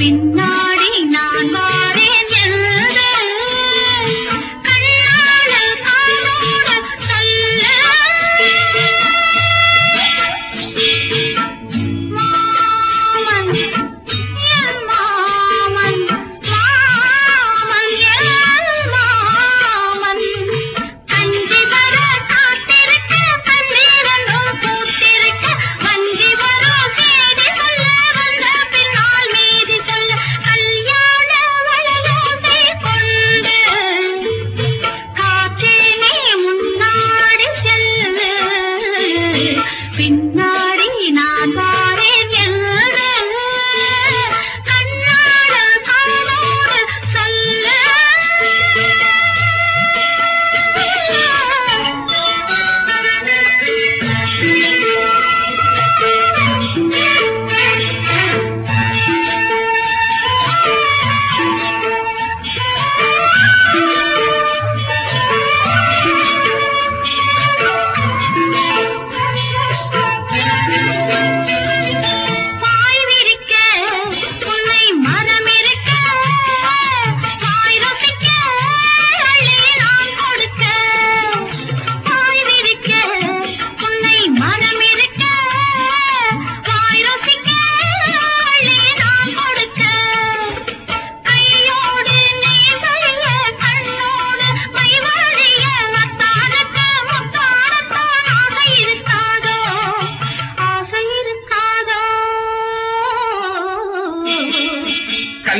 fin.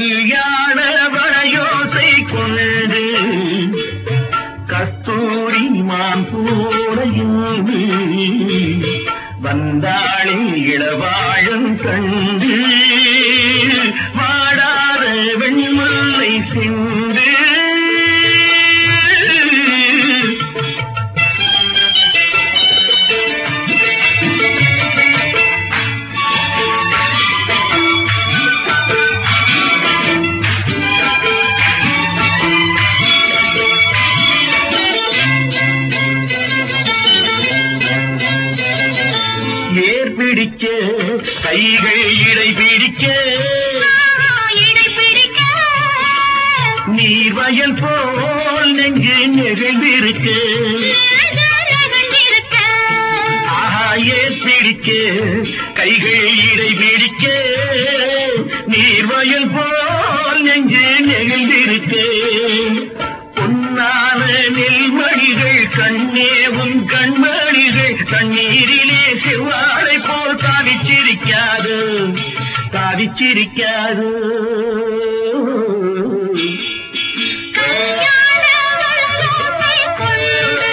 கல்யாண வரையோசை கொண்டு கஸ்தூரி மான் போடையும் வந்தாளி இளவாழம் கண்டு பிடிக்க கைகள் இடை பிடிக்க. நீர் வயல் போல் நெஞ்சு நெகிழ்ந்திருக்க ஏர் பிடிக்க கைகள் இடை பிடிக்க. நீர் வயல் போல் நெஞ்சு நெகிழ்ந்திருக்க தாவிச்சிரிக்காது கல்யாண வளர்ப்பை கொண்டு